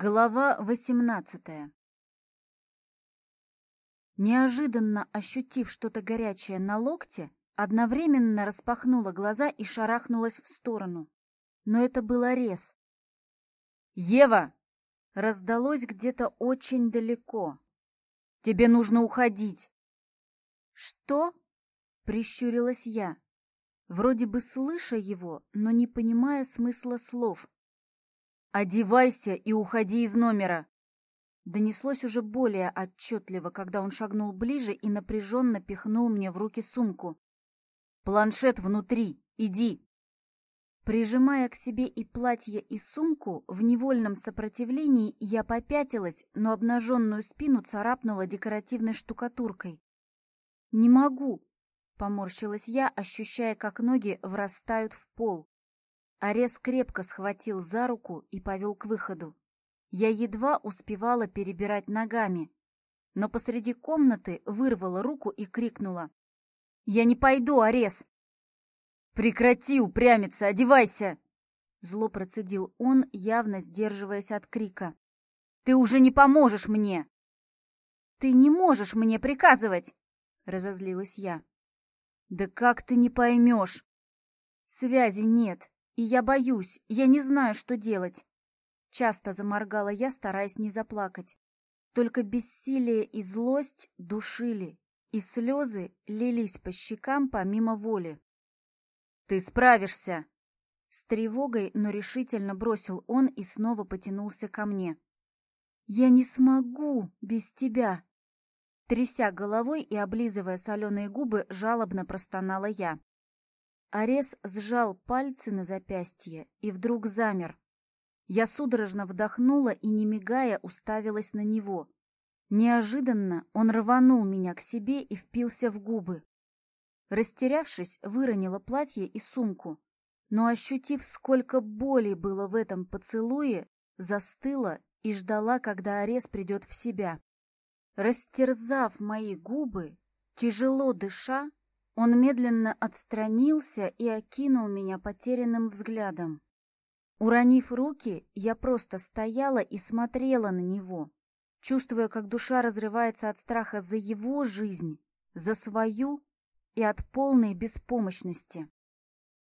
Глава восемнадцатая. Неожиданно ощутив что-то горячее на локте, одновременно распахнула глаза и шарахнулась в сторону. Но это был Орез. «Ева!» — раздалось где-то очень далеко. «Тебе нужно уходить!» «Что?» — прищурилась я, вроде бы слыша его, но не понимая смысла слов. «Одевайся и уходи из номера!» Донеслось уже более отчетливо, когда он шагнул ближе и напряженно пихнул мне в руки сумку. «Планшет внутри! Иди!» Прижимая к себе и платье, и сумку, в невольном сопротивлении я попятилась, но обнаженную спину царапнула декоративной штукатуркой. «Не могу!» — поморщилась я, ощущая, как ноги врастают в пол. Арес крепко схватил за руку и повел к выходу. Я едва успевала перебирать ногами, но посреди комнаты вырвала руку и крикнула. «Я не пойду, Арес!» «Прекрати упрямиться, одевайся!» Зло процедил он, явно сдерживаясь от крика. «Ты уже не поможешь мне!» «Ты не можешь мне приказывать!» Разозлилась я. «Да как ты не поймешь? Связи нет, и я боюсь, я не знаю, что делать. Часто заморгала я, стараясь не заплакать. Только бессилие и злость душили, и слезы лились по щекам помимо воли. «Ты справишься!» С тревогой, но решительно бросил он и снова потянулся ко мне. «Я не смогу без тебя!» Тряся головой и облизывая соленые губы, жалобно простонала я. Арес сжал пальцы на запястье и вдруг замер. Я судорожно вдохнула и, не мигая, уставилась на него. Неожиданно он рванул меня к себе и впился в губы. Растерявшись, выронила платье и сумку, но, ощутив, сколько боли было в этом поцелуе, застыла и ждала, когда Арес придет в себя. Растерзав мои губы, тяжело дыша, он медленно отстранился и окинул меня потерянным взглядом. Уронив руки, я просто стояла и смотрела на него, чувствуя, как душа разрывается от страха за его жизнь, за свою и от полной беспомощности.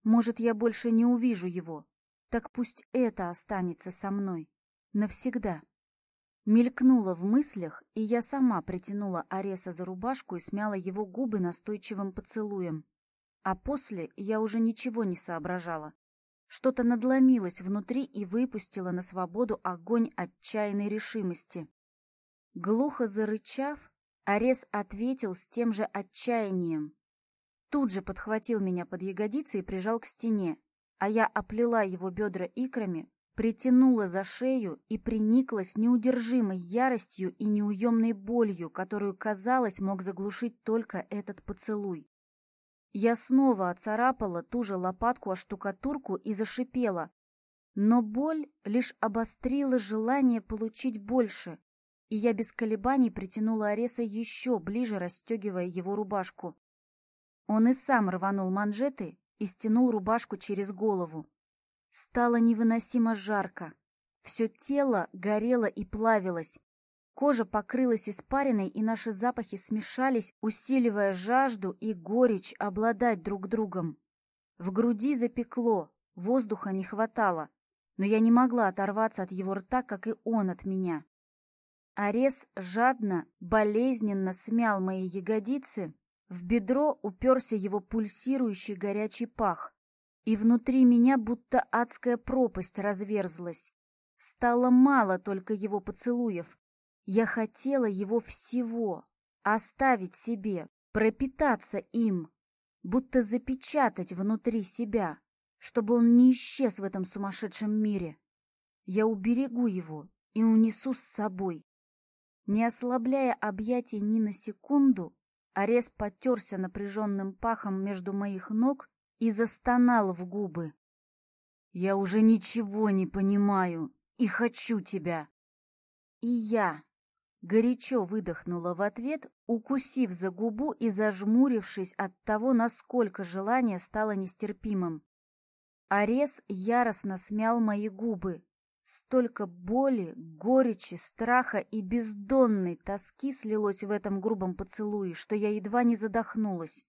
Может, я больше не увижу его, так пусть это останется со мной навсегда мелькнуло в мыслях, и я сама притянула Ареса за рубашку и смяла его губы настойчивым поцелуем. А после я уже ничего не соображала. Что-то надломилось внутри и выпустило на свободу огонь отчаянной решимости. Глухо зарычав, Арес ответил с тем же отчаянием. Тут же подхватил меня под ягодицы и прижал к стене, а я оплела его бедра икрами, притянула за шею и приниклась неудержимой яростью и неуемной болью, которую, казалось, мог заглушить только этот поцелуй. Я снова оцарапала ту же лопатку о штукатурку и зашипела, но боль лишь обострила желание получить больше, и я без колебаний притянула Ареса еще ближе, расстегивая его рубашку. Он и сам рванул манжеты и стянул рубашку через голову стало невыносимо жарко. Все тело горело и плавилось. Кожа покрылась испариной, и наши запахи смешались, усиливая жажду и горечь обладать друг другом. В груди запекло, воздуха не хватало, но я не могла оторваться от его рта, как и он от меня. Арес жадно, болезненно смял мои ягодицы, в бедро уперся его пульсирующий горячий пах и внутри меня будто адская пропасть разверзлась. Стало мало только его поцелуев. Я хотела его всего, оставить себе, пропитаться им, будто запечатать внутри себя, чтобы он не исчез в этом сумасшедшем мире. Я уберегу его и унесу с собой. Не ослабляя объятий ни на секунду, Арес потерся напряженным пахом между моих ног и застонал в губы. «Я уже ничего не понимаю и хочу тебя!» И я горячо выдохнула в ответ, укусив за губу и зажмурившись от того, насколько желание стало нестерпимым. Арес яростно смял мои губы, Столько боли, горечи, страха и бездонной тоски слилось в этом грубом поцелуе, что я едва не задохнулась.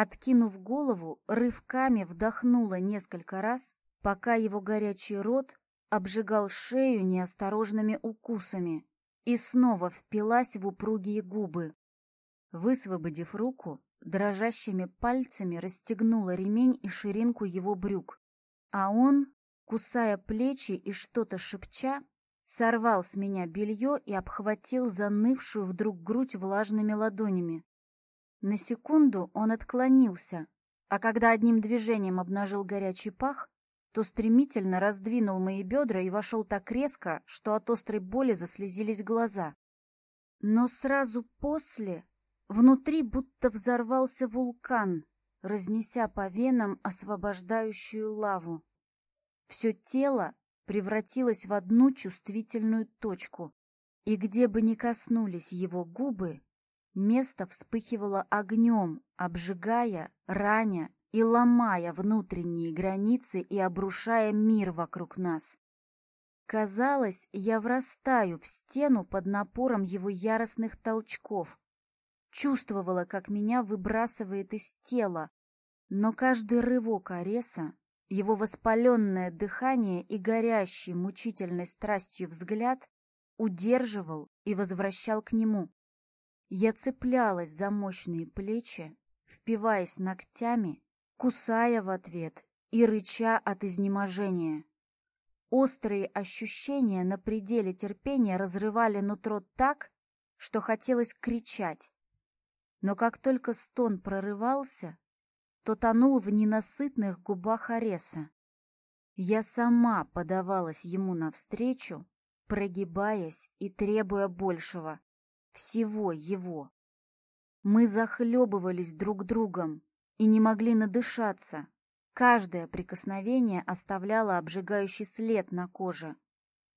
Откинув голову, рывками вдохнула несколько раз, пока его горячий рот обжигал шею неосторожными укусами и снова впилась в упругие губы. Высвободив руку, дрожащими пальцами расстегнула ремень и ширинку его брюк, а он, кусая плечи и что-то шепча, сорвал с меня белье и обхватил занывшую вдруг грудь влажными ладонями. На секунду он отклонился, а когда одним движением обнажил горячий пах, то стремительно раздвинул мои бедра и вошел так резко, что от острой боли заслезились глаза. Но сразу после внутри будто взорвался вулкан, разнеся по венам освобождающую лаву. Все тело превратилось в одну чувствительную точку, и где бы ни коснулись его губы, Место вспыхивало огнем, обжигая, раня и ломая внутренние границы и обрушая мир вокруг нас. Казалось, я врастаю в стену под напором его яростных толчков. Чувствовала, как меня выбрасывает из тела, но каждый рывок Ареса, его воспаленное дыхание и горящий мучительной страстью взгляд удерживал и возвращал к нему. Я цеплялась за мощные плечи, впиваясь ногтями, кусая в ответ и рыча от изнеможения. Острые ощущения на пределе терпения разрывали нутро так, что хотелось кричать. Но как только стон прорывался, то тонул в ненасытных губах Ареса. Я сама подавалась ему навстречу, прогибаясь и требуя большего всего его. Мы захлебывались друг другом и не могли надышаться. Каждое прикосновение оставляло обжигающий след на коже.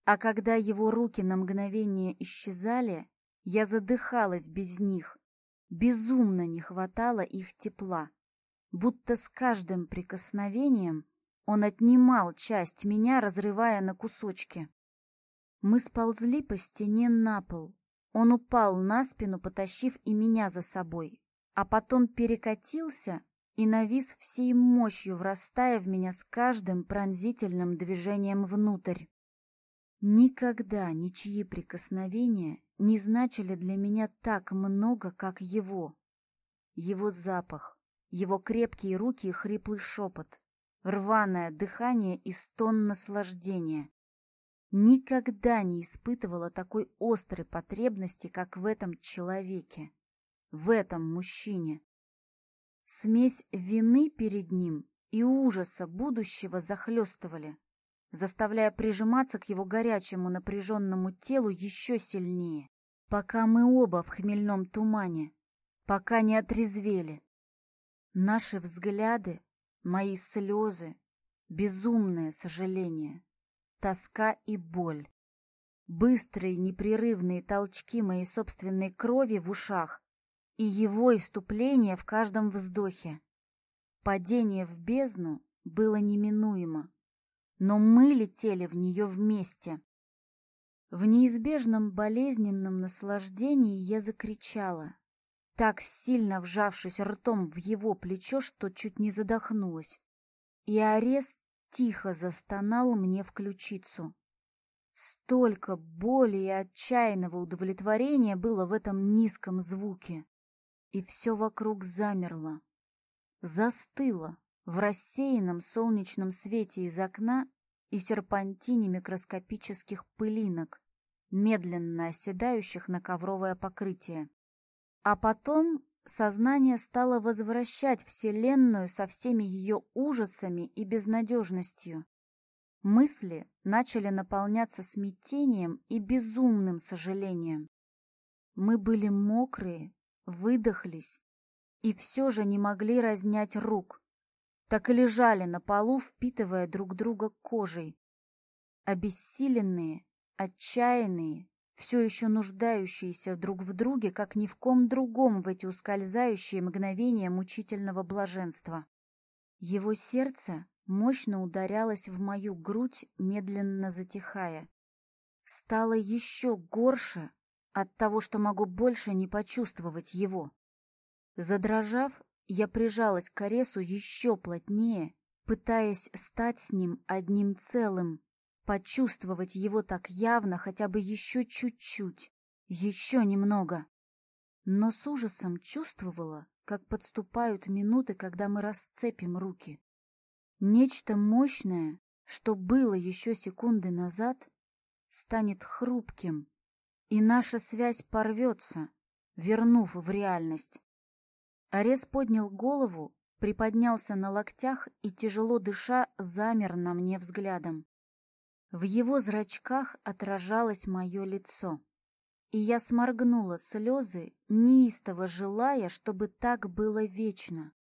А когда его руки на мгновение исчезали, я задыхалась без них. Безумно не хватало их тепла. Будто с каждым прикосновением он отнимал часть меня, разрывая на кусочки. Мы сползли по стене на пол, он упал на спину, потащив и меня за собой, а потом перекатился и навис всей мощью, врастая в меня с каждым пронзительным движением внутрь. Никогда ничьи прикосновения не значили для меня так много, как его. Его запах, его крепкие руки и хриплый шепот, рваное дыхание и стон наслаждения никогда не испытывала такой острой потребности, как в этом человеке, в этом мужчине. Смесь вины перед ним и ужаса будущего захлестывали, заставляя прижиматься к его горячему напряженному телу еще сильнее, пока мы оба в хмельном тумане, пока не отрезвели. Наши взгляды, мои слезы, безумное сожаление тоска и боль. Быстрые непрерывные толчки моей собственной крови в ушах и его иступление в каждом вздохе. Падение в бездну было неминуемо, но мы летели в нее вместе. В неизбежном болезненном наслаждении я закричала, так сильно вжавшись ртом в его плечо, что чуть не задохнулась. И Арес тихо застонал мне в ключицу. Столько боли и отчаянного удовлетворения было в этом низком звуке. И все вокруг замерло. Застыло в рассеянном солнечном свете из окна и серпантине микроскопических пылинок, медленно оседающих на ковровое покрытие. А потом Сознание стало возвращать Вселенную со всеми ее ужасами и безнадежностью. Мысли начали наполняться смятением и безумным сожалением. Мы были мокрые, выдохлись и все же не могли разнять рук. Так и лежали на полу, впитывая друг друга кожей. Обессиленные, отчаянные, все еще нуждающиеся друг в друге, как ни в ком другом в эти ускользающие мгновения мучительного блаженства. Его сердце мощно ударялось в мою грудь, медленно затихая. Стало еще горше от того, что могу больше не почувствовать его. Задрожав, я прижалась к Коресу еще плотнее, пытаясь стать с ним одним целым почувствовать его так явно хотя бы еще чуть-чуть, еще немного. Но с ужасом чувствовала, как подступают минуты, когда мы расцепим руки. Нечто мощное, что было еще секунды назад, станет хрупким, и наша связь порвется, вернув в реальность. Арес поднял голову, приподнялся на локтях и, тяжело дыша, замер на мне взглядом. В его зрачках отражалось мое лицо. И я сморгнула слезы, неистово желая, чтобы так было вечно.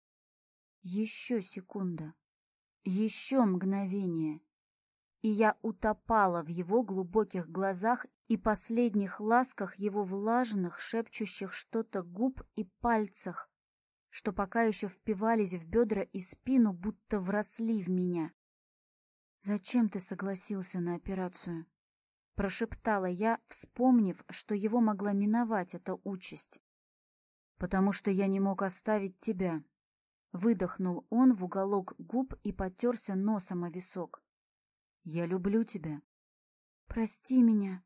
Еще секунда. Еще мгновение. И я утопала в его глубоких глазах и последних ласках его влажных, шепчущих что-то губ и пальцах, что пока еще впивались в бедра и спину, будто вросли в меня. «Зачем ты согласился на операцию?» Прошептала я, вспомнив, что его могла миновать эта участь. «Потому что я не мог оставить тебя». Выдохнул он в уголок губ и потерся носом о висок. «Я люблю тебя». «Прости меня».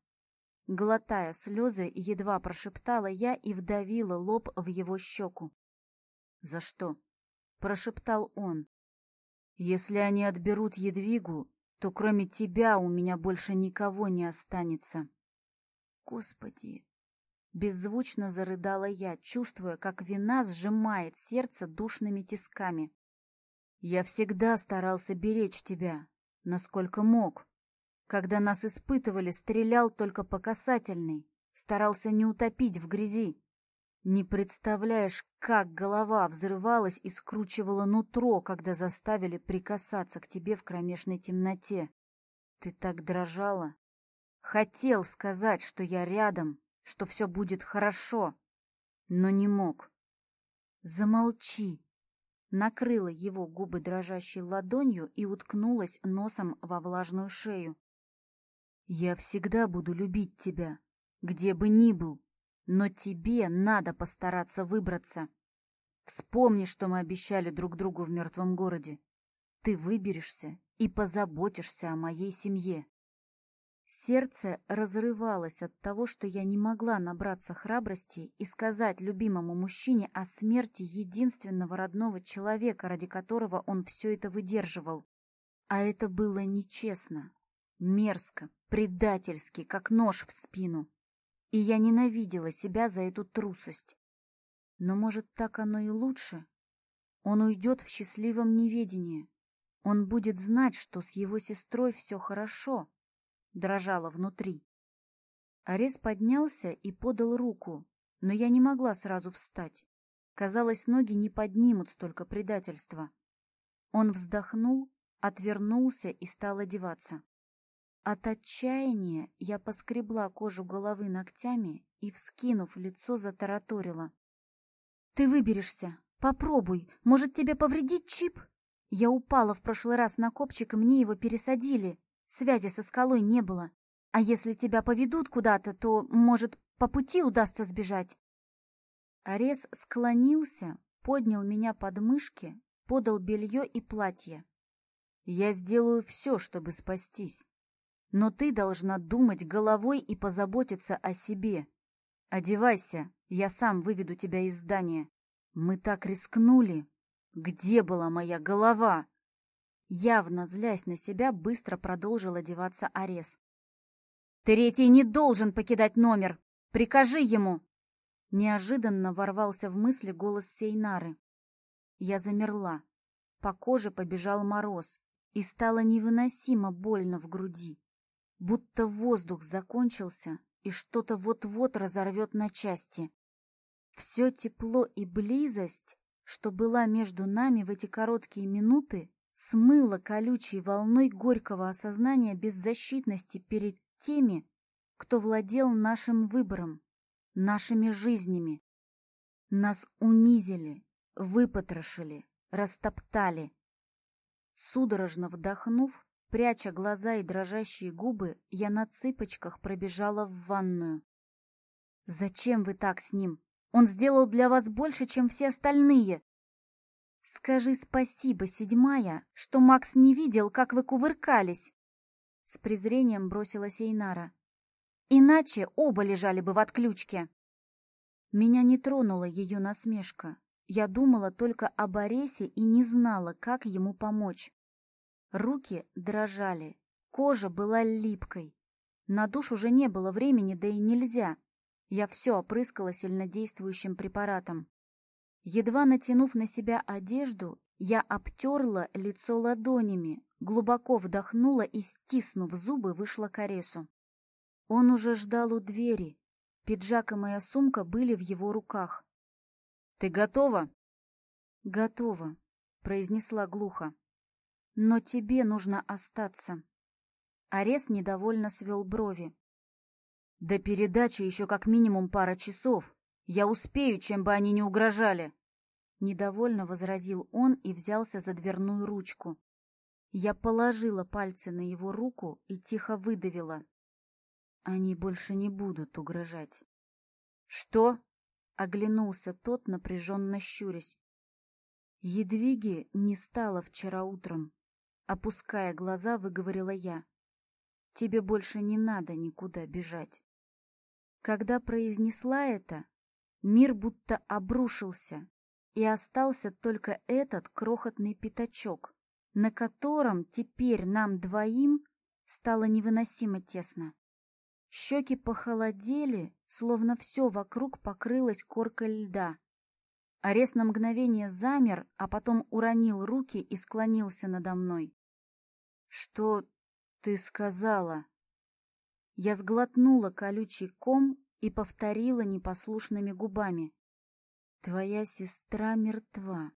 Глотая слезы, едва прошептала я и вдавила лоб в его щеку. «За что?» — прошептал он. Если они отберут едвигу, то кроме тебя у меня больше никого не останется. Господи! Беззвучно зарыдала я, чувствуя, как вина сжимает сердце душными тисками. Я всегда старался беречь тебя, насколько мог. Когда нас испытывали, стрелял только по касательной, старался не утопить в грязи. Не представляешь, как голова взрывалась и скручивала нутро, когда заставили прикасаться к тебе в кромешной темноте. Ты так дрожала. Хотел сказать, что я рядом, что все будет хорошо, но не мог. Замолчи. Накрыла его губы дрожащей ладонью и уткнулась носом во влажную шею. Я всегда буду любить тебя, где бы ни был. Но тебе надо постараться выбраться. Вспомни, что мы обещали друг другу в мертвом городе. Ты выберешься и позаботишься о моей семье. Сердце разрывалось от того, что я не могла набраться храбрости и сказать любимому мужчине о смерти единственного родного человека, ради которого он все это выдерживал. А это было нечестно, мерзко, предательски, как нож в спину и я ненавидела себя за эту трусость. Но, может, так оно и лучше? Он уйдет в счастливом неведении. Он будет знать, что с его сестрой все хорошо, — дрожало внутри. Арес поднялся и подал руку, но я не могла сразу встать. Казалось, ноги не поднимут столько предательства. Он вздохнул, отвернулся и стал одеваться. От отчаяния я поскребла кожу головы ногтями и, вскинув лицо, затараторила. «Ты выберешься! Попробуй! Может, тебе повредить чип?» Я упала в прошлый раз на копчик, и мне его пересадили. Связи со скалой не было. А если тебя поведут куда-то, то, может, по пути удастся сбежать?» Арес склонился, поднял меня под мышки, подал белье и платье. «Я сделаю все, чтобы спастись» но ты должна думать головой и позаботиться о себе. Одевайся, я сам выведу тебя из здания. Мы так рискнули. Где была моя голова? Явно злясь на себя, быстро продолжил одеваться Арес. Третий не должен покидать номер. Прикажи ему. Неожиданно ворвался в мысли голос Сейнары. Я замерла. По коже побежал мороз, и стало невыносимо больно в груди будто воздух закончился и что-то вот-вот разорвет на части. Все тепло и близость, что была между нами в эти короткие минуты, смыло колючей волной горького осознания беззащитности перед теми, кто владел нашим выбором, нашими жизнями. Нас унизили, выпотрошили, растоптали. Судорожно вдохнув, Пряча глаза и дрожащие губы, я на цыпочках пробежала в ванную. «Зачем вы так с ним? Он сделал для вас больше, чем все остальные!» «Скажи спасибо, седьмая, что Макс не видел, как вы кувыркались!» С презрением бросилась Эйнара. «Иначе оба лежали бы в отключке!» Меня не тронула ее насмешка. Я думала только об Аресе и не знала, как ему помочь. Руки дрожали, кожа была липкой. На душ уже не было времени, да и нельзя. Я все опрыскала сильнодействующим препаратом. Едва натянув на себя одежду, я обтерла лицо ладонями, глубоко вдохнула и, стиснув зубы, вышла к Аресу. Он уже ждал у двери. Пиджак и моя сумка были в его руках. «Ты готова?» «Готова», — произнесла глухо. Но тебе нужно остаться. Арес недовольно свел брови. До передачи еще как минимум пара часов. Я успею, чем бы они ни угрожали. Недовольно возразил он и взялся за дверную ручку. Я положила пальцы на его руку и тихо выдавила. Они больше не будут угрожать. «Что?» — оглянулся тот, напряженно щурясь. Едвиги не стало вчера утром. Опуская глаза, выговорила я. «Тебе больше не надо никуда бежать». Когда произнесла это, мир будто обрушился, и остался только этот крохотный пятачок, на котором теперь нам двоим стало невыносимо тесно. Щеки похолодели, словно все вокруг покрылось коркой льда. Арес на мгновение замер, а потом уронил руки и склонился надо мной. Что ты сказала? Я сглотнула колючий ком и повторила непослушными губами. Твоя сестра мертва.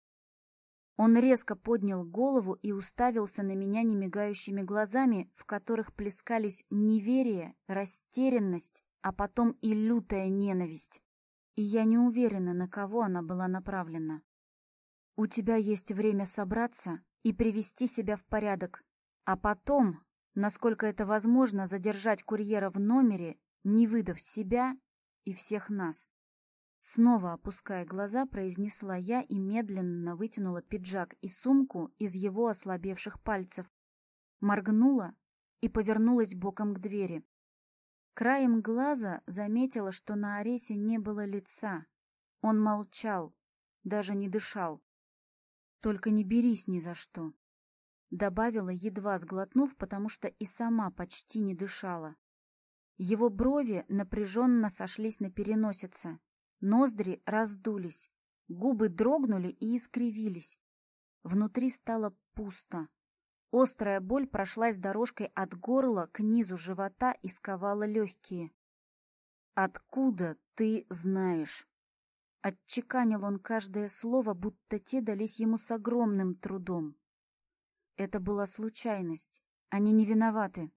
Он резко поднял голову и уставился на меня немигающими глазами, в которых плескались неверие, растерянность, а потом и лютая ненависть. И я не уверена, на кого она была направлена. «У тебя есть время собраться и привести себя в порядок. А потом, насколько это возможно, задержать курьера в номере, не выдав себя и всех нас. Снова опуская глаза, произнесла я и медленно вытянула пиджак и сумку из его ослабевших пальцев. Моргнула и повернулась боком к двери. Краем глаза заметила, что на Аресе не было лица. Он молчал, даже не дышал. Только не берись ни за что. Добавила, едва сглотнув, потому что и сама почти не дышала. Его брови напряженно сошлись на переносице, ноздри раздулись, губы дрогнули и искривились. Внутри стало пусто. Острая боль прошлась дорожкой от горла к низу живота и сковала легкие. «Откуда ты знаешь?» Отчеканил он каждое слово, будто те дались ему с огромным трудом. Это была случайность. Они не виноваты.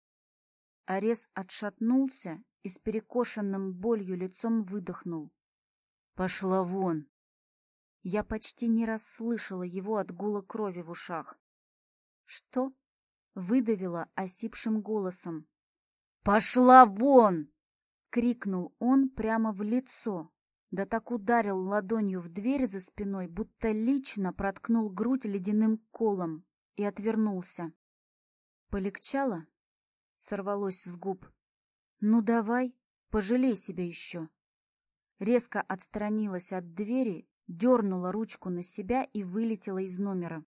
Арес отшатнулся и с перекошенным болью лицом выдохнул. «Пошла вон!» Я почти не расслышала его от гула крови в ушах. «Что?» — выдавила осипшим голосом. «Пошла вон!» — крикнул он прямо в лицо, да так ударил ладонью в дверь за спиной, будто лично проткнул грудь ледяным колом и отвернулся. Полегчало? Сорвалось с губ. Ну давай, пожалей себя еще. Резко отстранилась от двери, дернула ручку на себя и вылетела из номера.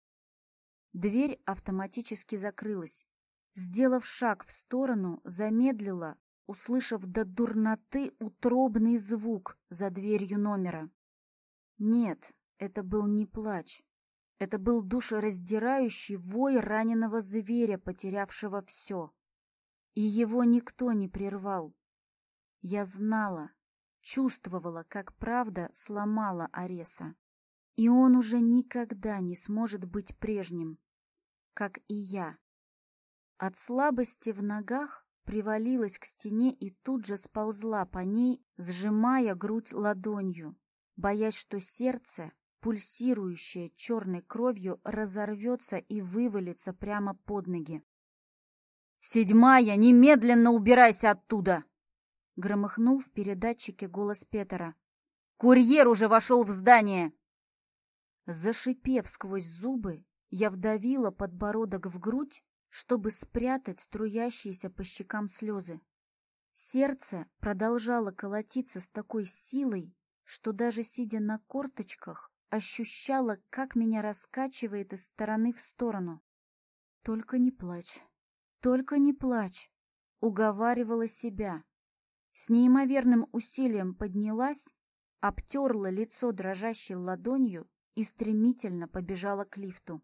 Дверь автоматически закрылась. Сделав шаг в сторону, замедлила, услышав до дурноты утробный звук за дверью номера. Нет, это был не плач. Это был душераздирающий вой раненого зверя, потерявшего все. И его никто не прервал. Я знала, чувствовала, как правда сломала Ареса. И он уже никогда не сможет быть прежним, как и я. От слабости в ногах привалилась к стене и тут же сползла по ней, сжимая грудь ладонью, боясь, что сердце пульсирующая черной кровью, разорвется и вывалится прямо под ноги. «Седьмая, немедленно убирайся оттуда!» Громыхнул в передатчике голос Петера. «Курьер уже вошел в здание!» Зашипев сквозь зубы, я вдавила подбородок в грудь, чтобы спрятать струящиеся по щекам слезы. Сердце продолжало колотиться с такой силой, что даже сидя на корточках, ощущала, как меня раскачивает из стороны в сторону. «Только не плачь, только не плачь!» — уговаривала себя. С неимоверным усилием поднялась, обтерла лицо дрожащей ладонью и стремительно побежала к лифту.